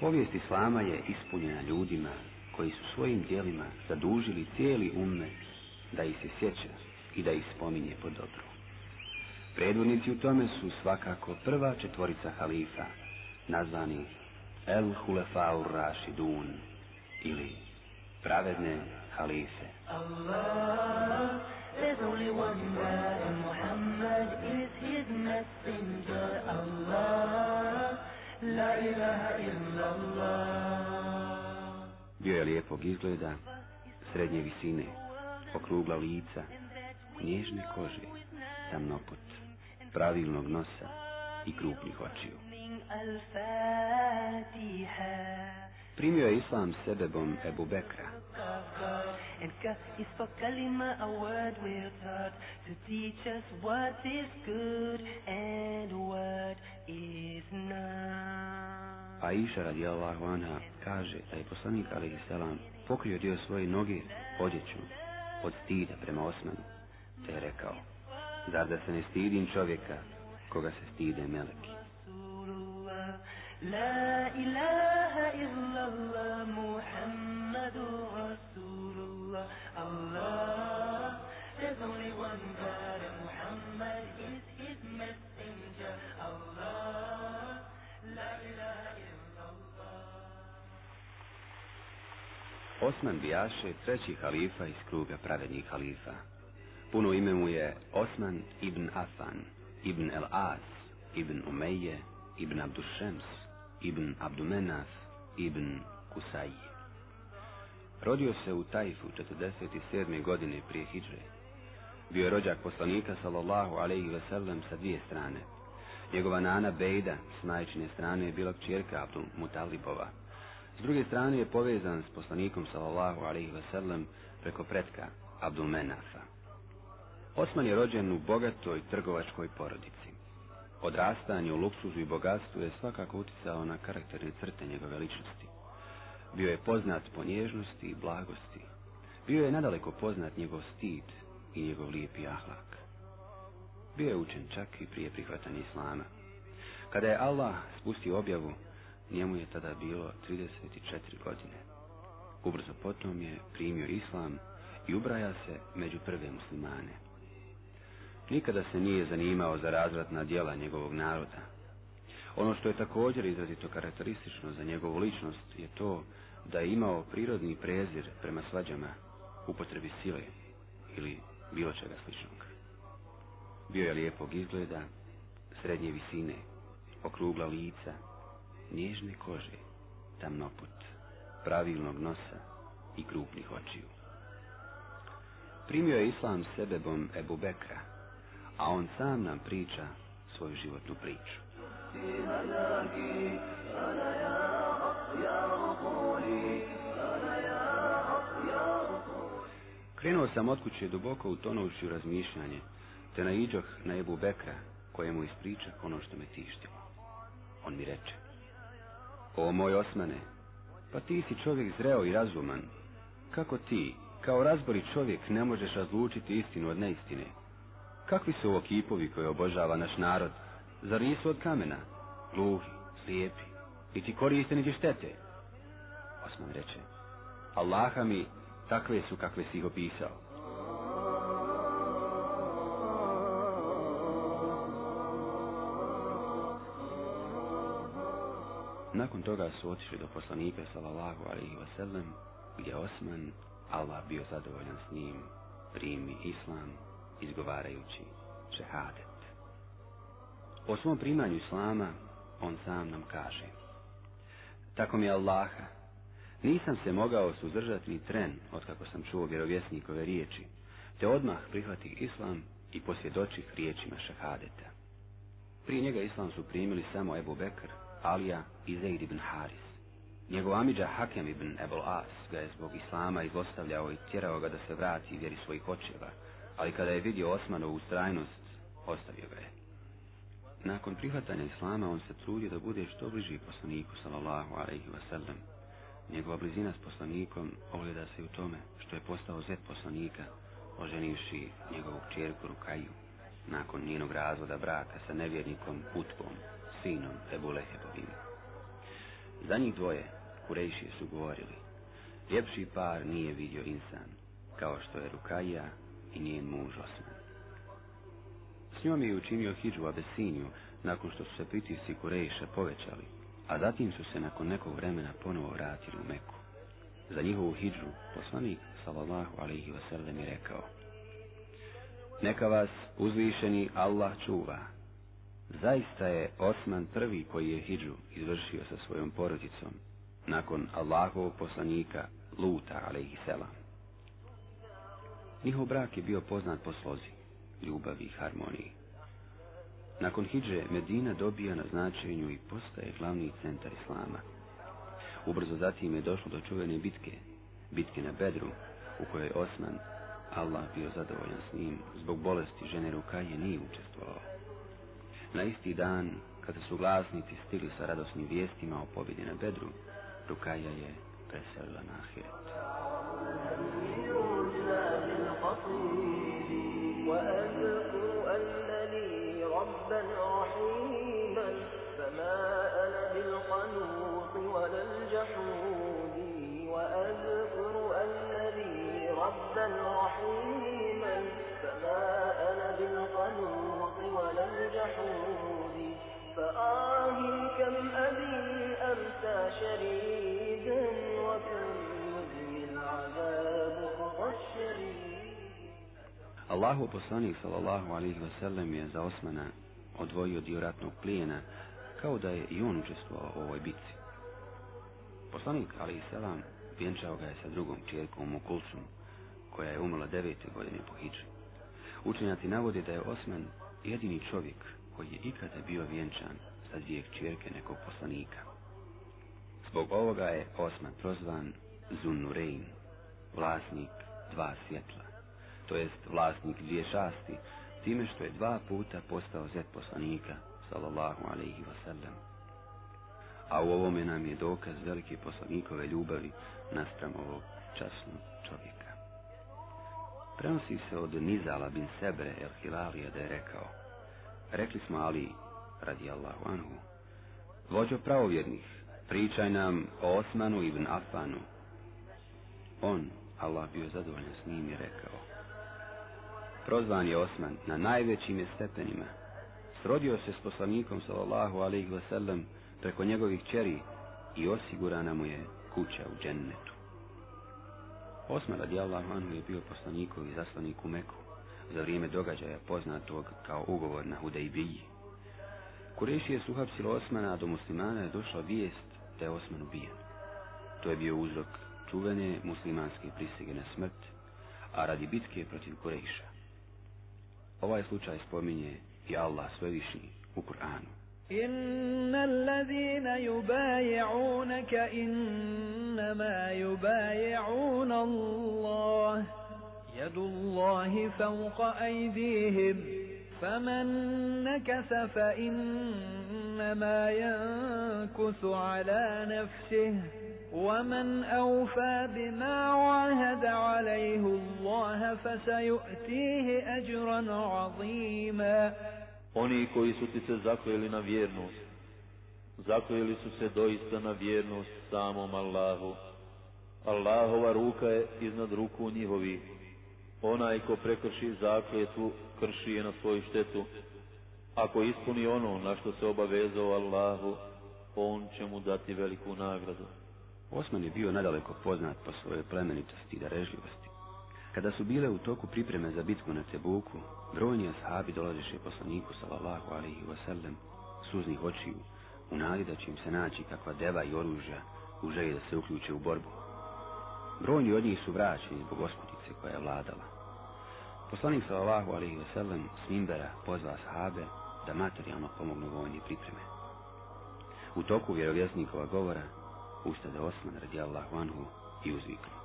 Povijest Islama je ispunjena ljudima koji su svojim dijelima zadužili cijeli umme da ih se sjeća i da ih spominje po dobru. Predvodnici u tome su svakako prva četvorica halifa, nazvani El Hulefaur Rašidun ili pravedne halife. There's only one and Muhammad is his messenger. Allah, la ilaha illallah. Bio je lijepog izgleda, srednje visine, okrugla lica, nježne kože, tamnoput, pravilnog nosa i krupnih očiju. Primio je islam sebebom Ebu Bekra, And God is for kalima, a word we're taught to teach us what is good and what is not. Aisha radijallahu anha kaže da je poslanik alaihi selam pokrio dio svoje noge odjeću od stida prema Osmanu, te je rekao, zar da se ne stidim čovjeka koga se stide meleki. La ilaha and Muhammad is his messenger. Osman treći halifa iz kruga pravednih halifa. Puno ime mu je Osman ibn Afan, ibn El As, ibn Umeje, ibn Abdušems, ibn Abdumenaf, ibn Kusaj. Rodio se u Tajfu 47. godine prije Hidže. Bio je rođak poslanika sallallahu alaihi ve sellem sa dvije strane. Njegova nana Bejda s majčine strane je bila kćerka Abdul Mutalibova. S druge strane je povezan s poslanikom sallallahu alaihi ve sellem preko pretka Abdul Menafa. Osman je rođen u bogatoj trgovačkoj porodici. Odrastanje u luksuzu i bogatstvu je svakako uticao na karakterne crte njegove ličnosti. Bio je poznat po nježnosti i blagosti. Bio je nadaleko poznat njegov stid i njegov lijepi ahlak. Bio je učen čak i prije prihvatanja islama. Kada je Allah spustio objavu, njemu je tada bilo 34 godine. Ubrzo potom je primio islam i ubraja se među prve muslimane. Nikada se nije zanimao za razvratna djela njegovog naroda. Ono što je također izrazito karakteristično za njegovu ličnost je to da je imao prirodni prezir prema svađama, upotrebi sile ili bilo čega sličnog. Bio je lijepog izgleda, srednje visine, okrugla lica, nježne kože, tamnoput, pravilnog nosa i krupnih očiju. Primio je islam sebebom Ebu Bekra, a on sam nam priča svoju životnu priču. Krenuo sam od kuće duboko utonuši u razmišljanje, te naiđoh na Ebu Bekra, kojemu ispričah ono što me tištilo. On mi reče, o moj Osmane, pa ti si čovjek zreo i razuman. Kako ti, kao razbori čovjek, ne možeš razlučiti istinu od neistine? Kakvi su ovo kipovi koje obožava naš narod? Zar nisu od kamena? Gluhi, slijepi, niti koriste niti štete. Osman reče, Allaha mi, takve su kakve si ih opisao. Nakon toga su otišli do poslanika sallallahu alaihi wasallam, gdje Osman, Allah bio zadovoljan s njim, primi islam, izgovarajući šehadet. O svom primanju islama, on sam nam kaže, tako mi je Allaha, nisam se mogao suzdržati ni tren, otkako sam čuo vjerovjesnikove riječi, te odmah prihvatih islam i posvjedočih riječima šehadeta. Prije njega islam su primili samo Ebu Bekr, Alija i Zaid ibn Haris. Njegov amidža Hakem ibn Ebol As ga je zbog islama izlostavljao i tjerao ga da se vrati vjeri svojih očeva, ali kada je vidio Osmanovu ustrajnost, ostavio ga je. Nakon prihvatanja islama on se trudio da bude što bliži poslaniku sallallahu alaihi wasallam. Njegova blizina s poslanikom ogleda se u tome što je postao zet poslanika, oženivši njegovu čerku Rukaju, nakon njenog razvoda braka sa nevjernikom Utbom, sinom Ebu Lehebovim. Za njih dvoje, Kurejšije su govorili, ljepši par nije vidio insan, kao što je Rukaja i njen muž Osman. S njom je učinio hijđu Abesiniju, nakon što su se pritisci Kurejša povećali, a zatim su se nakon nekog vremena ponovo vratili u Meku. Za njihovu hijđu poslanik sallallahu alaihi wasallam je rekao Neka vas uzvišeni Allah čuva. Zaista je Osman prvi koji je hijđu izvršio sa svojom porodicom, nakon Allahovog poslanika Luta alaihi selam. Njihov brak je bio poznat po slozi, ljubavi i harmoniji. Nakon hidže Medina dobija na značenju i postaje glavni centar Islama. Ubrzo zatim je došlo do čuvene bitke, bitke na Bedru, u kojoj Osman, Allah bio zadovoljan s njim, zbog bolesti žene Rukaje nije učestvovao. Na isti dan, kada su glasnici stigli sa radosnim vijestima o pobjedi na Bedru, Rukaja je preselila na Ahiret. ربا رحيما فما أنا بالقنوط ولا الجحود وأذكر لي ربا رحيما فما أنا بالقنوط ولا الجحود فآه كم أبي أمسى شريدا وكم يدني العذاب قضى الشريد. Allahu poslanik sallallahu alaihi wasallam je za Osmana odvojio dio ratnog plijena kao da je i on učestvovao u ovoj bitci. Poslanik alaihi salam vjenčao ga je sa drugom čerkom u Kulsum, koja je umrla devete godine po hiđi. Učenjaci navode da je Osman jedini čovjek koji je ikada bio vjenčan sa dvije čerke nekog poslanika. Zbog ovoga je Osman prozvan Zunnurein, vlasnik dva svjetla to jest vlasnik dvije šasti, time što je dva puta postao zet poslanika, sallallahu alaihi wasallam. A u ovome nam je dokaz velike poslanikove ljubavi nastram ovog časnog čovjeka. Prenosi se od Nizala bin Sebre el Hilalija da je rekao, rekli smo Ali, radi Allahu anhu, vođo pravovjernih, pričaj nam o Osmanu ibn Afanu. On, Allah bio zadovoljan s njim, je rekao, Prozvan je Osman na najvećim stepenima. Srodio se s poslanikom sallallahu alaihi wasallam preko njegovih čeri i osigurana mu je kuća u džennetu. Osman radijallahu anhu je bio poslanikov i zaslanik u Meku za vrijeme događaja poznatog kao ugovor na Hudejbiji. Kurešije su uhapsilo Osmana, a do muslimana je došla vijest da je Osman ubijen. To je bio uzrok čuvene muslimanske prisege na smrt, a radi bitke protiv Kureša. Ovaj slučaj spominje i Allah svevišnji u Kur'anu. إن الذين يبايعونك إنما يبايعون الله يد الله فوق أيديهم فمن نكث فإنما ينكث على نفسه ومن أوفى بما عاهد عليه الله فسيؤتيه أجرا عظيما Oni koji su ti se zakljeli na vjernost, zakljeli su se doista na vjernost samom Allahu. Allahova ruka je iznad ruku njihovi. Onaj ko prekrši zakljetvu, krši je na svoju štetu. Ako ispuni ono na što se obavezao Allahu, on će mu dati veliku nagradu. Osman je bio nadaleko poznat po svojoj plemenitosti i darežljivosti. Kada su bile u toku pripreme za bitku na Tebuku, brojni ashabi dolaziše poslaniku sallallahu alaihi wasallam suznih očiju, u nadi da će im se naći kakva deva i oružja u želji da se uključe u borbu. Brojni od njih su vraćeni zbog oskutice koja je vladala. Poslanik sallallahu alaihi wasallam s Mimbera pozva ashabe da materijalno pomognu vojni pripreme. U toku vjerovjesnikova govora ustade Osman radijallahu anhu i uzviknu.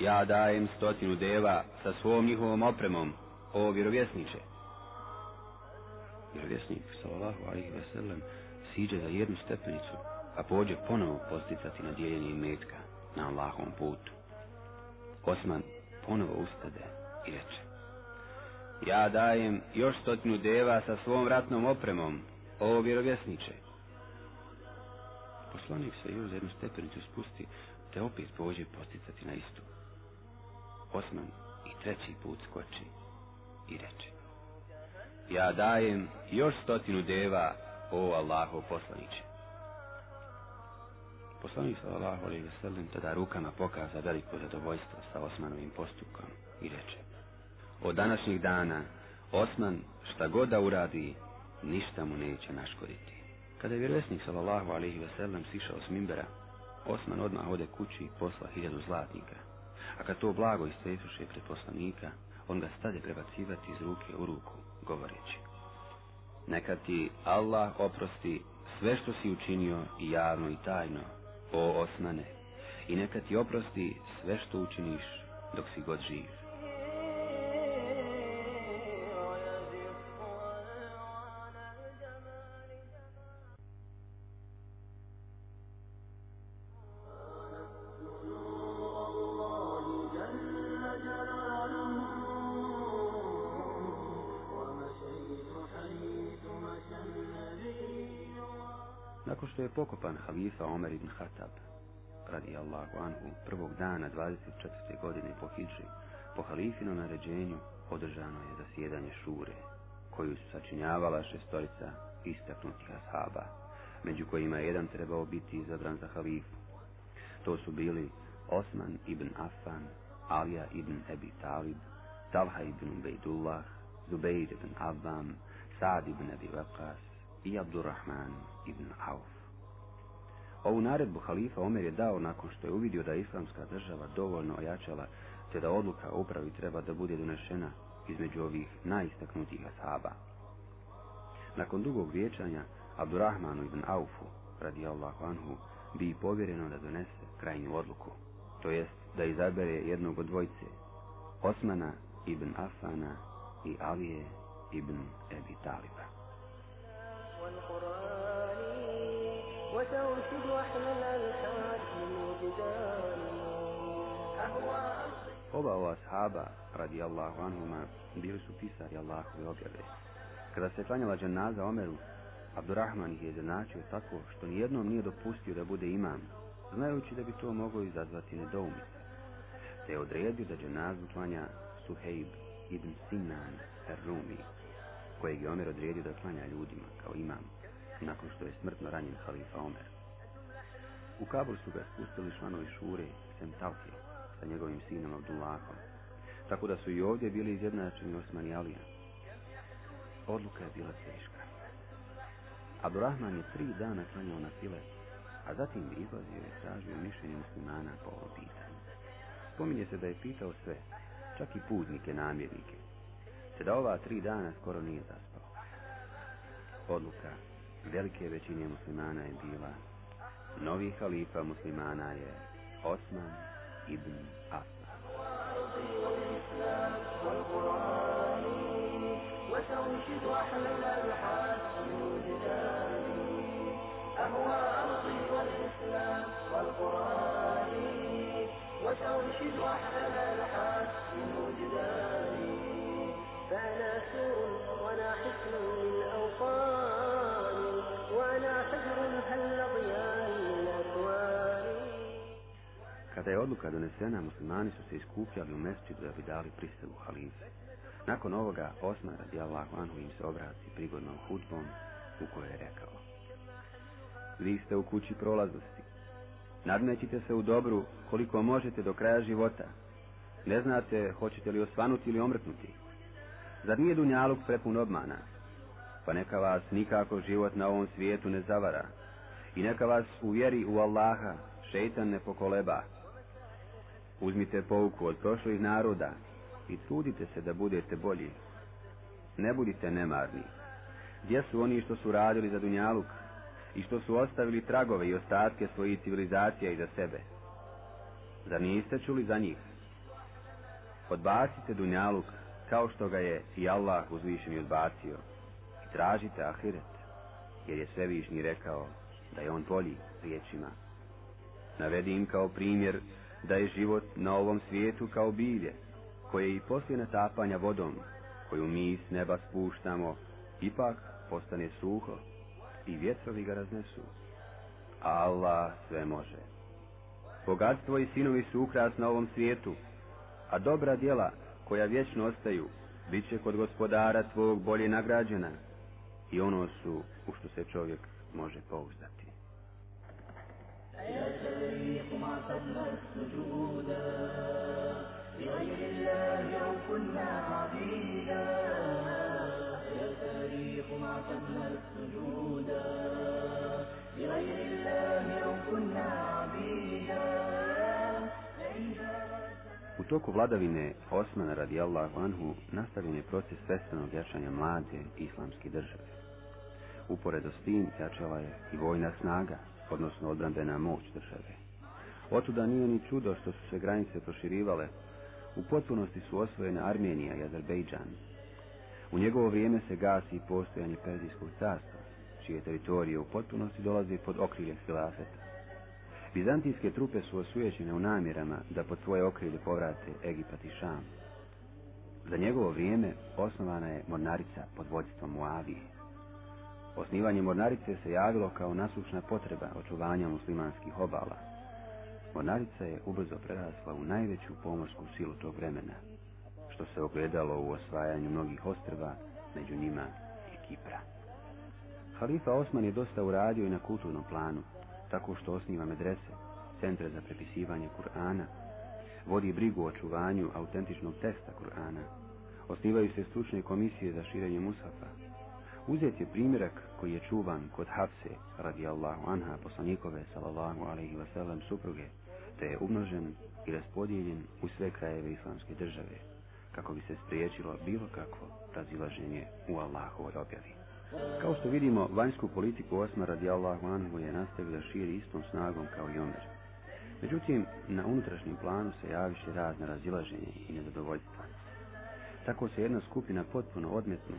Ja dajem stotinu deva sa svom njihovom opremom, o vjerovjesniče. Vjerovjesnik, sallallahu alaihi ve sellem, siđe za jednu stepenicu, a pođe ponovo posticati na dijeljenje metka na Allahom putu. Osman ponovo ustade i reče. Ja dajem još stotinu deva sa svom ratnom opremom, o vjerovjesniče. Poslanik se uz jednu stepenicu spusti, te opet pođe posticati na istu. Osman i treći put skoči i reče. Ja dajem još stotinu deva, o Allahov poslaniće. Poslanik sallallahu alejhi ve sellem tada rukama pokaza veliko zadovoljstvo sa Osmanovim postupkom i reče: Od današnjih dana Osman šta god da uradi, ništa mu neće naškoditi. Kada je vjerovjesnik sallallahu alejhi ve sellem sišao s mimbera, Osman odmah ode kući i posla hiljadu zlatnika. A kad to blago istresuše pred poslanika, on ga stade prebacivati iz ruke u ruku, govoreći. Neka ti Allah oprosti sve što si učinio i javno i tajno, o Osmane, i neka ti oprosti sve što učiniš dok si god živ. Pokopan halifa Omer ibn Khattab, radi Allahu anhu, prvog dana 24. godine po Hidži, po halifinom naređenju održano je zasjedanje šure, koju su sačinjavala šestorica istaknutih ashaba, među kojima je jedan trebao biti izabran za halifu. To su bili Osman ibn Affan, Alija ibn Ebi Talib, Talha ibn Ubejdullah, Zubeir ibn Abbam, Sa'd ibn Abi Waqas i Abdurrahman ibn Auf. Ovu naredbu halifa Omer je dao nakon što je uvidio da islamska država dovoljno ojačala, te da odluka o upravi treba da bude donešena između ovih najistaknutijih ashaba. Nakon dugog vječanja, Abdurrahmanu ibn Aufu, radi Allahu anhu, bi povjereno da donese krajnju odluku, to jest da izabere jednog od dvojce, Osmana ibn Afana i Alije ibn Ebi Taliba. وتوشد أحلى الألحاد من وجداني Oba ova ashaba, radi Allahu anhuma, bili su pisari Allahove objave. Kada se klanjala dženaza Omeru, Abdurrahman ih je izjednačio tako što nijednom nije dopustio da bude imam, znajući da bi to moglo izazvati nedoumice. Te je odredio da dženazu klanja Suheib ibn Sinan Rumi, kojeg je Omer odredio da klanja ljudima kao imam, nakon što je smrtno ranjen halifa Omer. U Kabul su ga spustili članovi Šure, sem Talke, sa njegovim sinom Abdullahom, tako da su i ovdje bili izjednačeni Osman i Alija. Odluka je bila teška. Abdurrahman je tri dana klanjao na file, a zatim izlazio i tražio mišljenje muslimana po ovom pitanju. Spominje se da je pitao sve, čak i putnike, namjernike, te da ova tri dana skoro nije zaspao. Odluka velike većine muslimana je bila novi halifa muslimana je Osman ibn Affan. وتنشد أحلى الألحاد من وجداني أهوى أرضي والإسلام والقرآن وتنشد أحلى الألحاد من وجداني فأنا سور وأنا حسن للأوطان Kada je odluka donesena, muslimani su se iskupljali u mesčidu da bi dali prisegu halife. Nakon ovoga, Osman radi Allahu anhu im se obrati prigodnom hudbom u kojoj je rekao Vi ste u kući prolaznosti. Nadmećite se u dobru koliko možete do kraja života. Ne znate hoćete li osvanuti ili omrknuti. Zar nije dunjaluk prepun obmana? Pa neka vas nikako život na ovom svijetu ne zavara. I neka vas uvjeri u Allaha, šeitan ne pokoleba. Uzmite pouku od prošlih naroda i trudite se da budete bolji. Ne budite nemarni. Gdje su oni što su radili za Dunjaluk i što su ostavili tragove i ostatke svojih civilizacija iza sebe? Zar niste čuli za njih? Odbacite Dunjaluk kao što ga je i Allah uzvišeni odbacio i tražite ahiret, jer je svevišnji rekao da je on bolji riječima. Navedi im kao primjer da je život na ovom svijetu kao bilje, koje i poslije natapanja vodom, koju mi s neba spuštamo, ipak postane suho i vjetrovi ga raznesu. Allah sve može. Bogatstvo i sinovi su ukras na ovom svijetu, a dobra djela koja vječno ostaju, bit će kod gospodara tvog bolje nagrađena i ono su u što se čovjek može pouzdati. U toku vladavine Osmana radijallahu anhu nastavljen je proces svestanog jačanja mlade islamske države. Uporedo s tim jačala je i vojna snaga, odnosno odbrambena moć države. Otuda nije ni čudo što su se granice proširivale, u potpunosti su osvojene Armenija i Azerbejdžan. U njegovo vrijeme se gasi postojanje Perzijskog carstva, čije teritorije u potpunosti dolazi pod okrilje hilafeta. Bizantijske trupe su osujećene u namjerama da pod svoje okrilje povrate Egipat i Šam. Za njegovo vrijeme osnovana je mornarica pod vodstvom Muavije. Osnivanje mornarice se javilo kao nasušna potreba očuvanja muslimanskih obala. Mornarica je ubrzo prerasla u najveću pomorsku silu tog vremena, što se ogledalo u osvajanju mnogih ostrva, među njima i Kipra. Halifa Osman je dosta uradio i na kulturnom planu, tako što osniva medrese, centre za prepisivanje Kur'ana, vodi brigu o očuvanju autentičnog teksta Kur'ana, osnivaju se stručne komisije za širenje mushafa. Uzet je primjerak koji je čuvan kod Hafse, radijallahu anha, poslanikove, sallallahu alaihi wasallam, supruge, te je umnožen i raspodijeljen u sve krajeve islamske države, kako bi se spriječilo bilo kakvo razilaženje u Allahovoj objavi. Kao što vidimo, vanjsku politiku Osmar radijallahu anhu je nastavio da širi istom snagom kao i Omer. Međutim, na unutrašnjem planu se javiše razne razilaženje i nezadovoljstva. Tako se jedna skupina potpuno odmetnu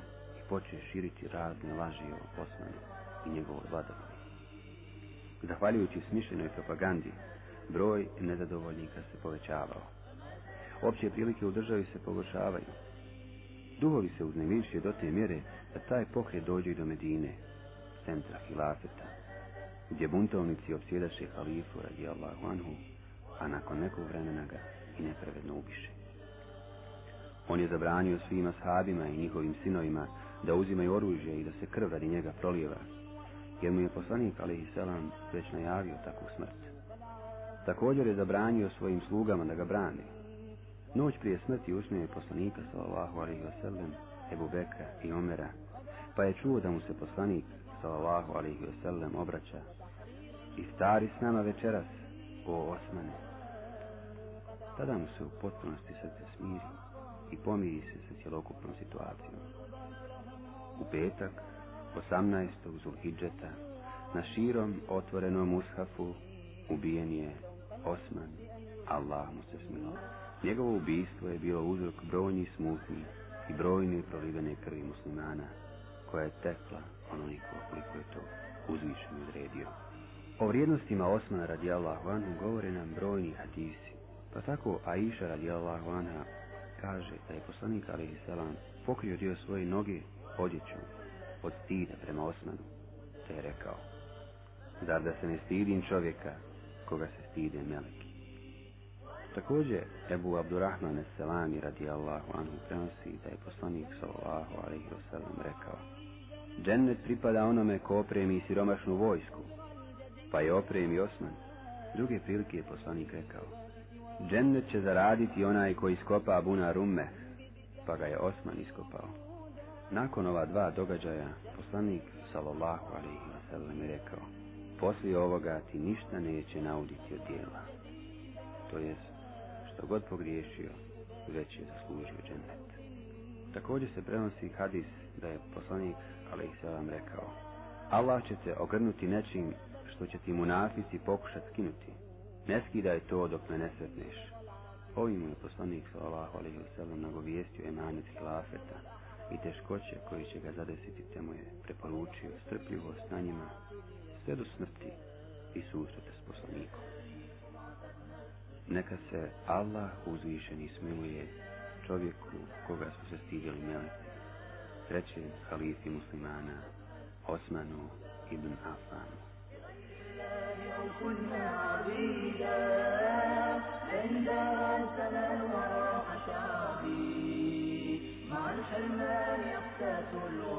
poče širiti razne laži o Osmanu i njegovoj vladavini. Zahvaljujući smišljenoj propagandi, broj nezadovoljnika se povećavao. Opće prilike u državi se pogoršavaju. Duhovi se uznemiršije do te mjere da taj pokret dođe i do Medine, centra hilafeta, gdje buntovnici opsjedaše halifu radi Allahu anhu, a nakon nekog vremena ga i nepravedno ubiše. On je zabranio svima sahabima i njihovim sinovima da uzimaju oružje i da se krv radi njega prolijeva, jer mu je poslanik alaihi selam već najavio takvu smrt. Također je zabranio svojim slugama da ga brani. Noć prije smrti usnio je poslanika sallallahu alaihi wasallam, Ebu Bekra i Omera, pa je čuo da mu se poslanik sallallahu alaihi wasallam obraća i stari s nama večeras, o Osmane. Tada mu se u potpunosti srce smiri i pomiri se sa cjelokupnom situacijom. U petak, 18. Zulhidžeta, na širom otvorenom ushafu ubijen je Osman, Allah mu se smilo. Njegovo ubijstvo je bilo uzrok brojnih smutnji i brojne prolivene krvi muslimana, koja je tekla onoliko koliko je to uzvišeno odredio. O vrijednostima Osmana radijallahu anhu govore nam brojni hadisi, pa tako Aisha radijallahu anha kaže da je poslanik alaihi pokrio dio svoje noge odjeću od stida prema Osmanu, te je rekao, zar da se ne stidim čovjeka koga se stide meleki. Također, Ebu Abdurrahman Selami radijallahu anhu prenosi da je poslanik sallallahu alaihi wasallam rekao, Džennet pripada onome ko opremi siromašnu vojsku, pa je opremi Osman. Druge prilike je poslanik rekao, Džennet će zaraditi onaj koji iskopa Buna Rumme, pa ga je Osman iskopao. Nakon ova dva događaja, poslanik sallallahu alaihi wasallam je rekao, poslije ovoga ti ništa neće nauditi od dijela. To jest, što god pogriješio, već je zaslužio džennet. Također se prenosi hadis da je poslanik alaihissalam rekao Allah će te ogrnuti nečim što će ti munafici pokušat skinuti. Ne skidaj to dok me ne sretneš. Ovim je poslanik sallallahu alaihi wasallam nagovijestio emanet hilafeta i teškoće koji će ga zadesiti te mu je preporučio strpljivost na njima sve do smrti i susreta s poslanikom. Neka se Allah uzvišeni smiluje čovjeku koga su se stidjeli meleci, trećem halifi muslimana, Osmanu ibn Affanu. كنا عبيدا عند الرحمن اقتتلوا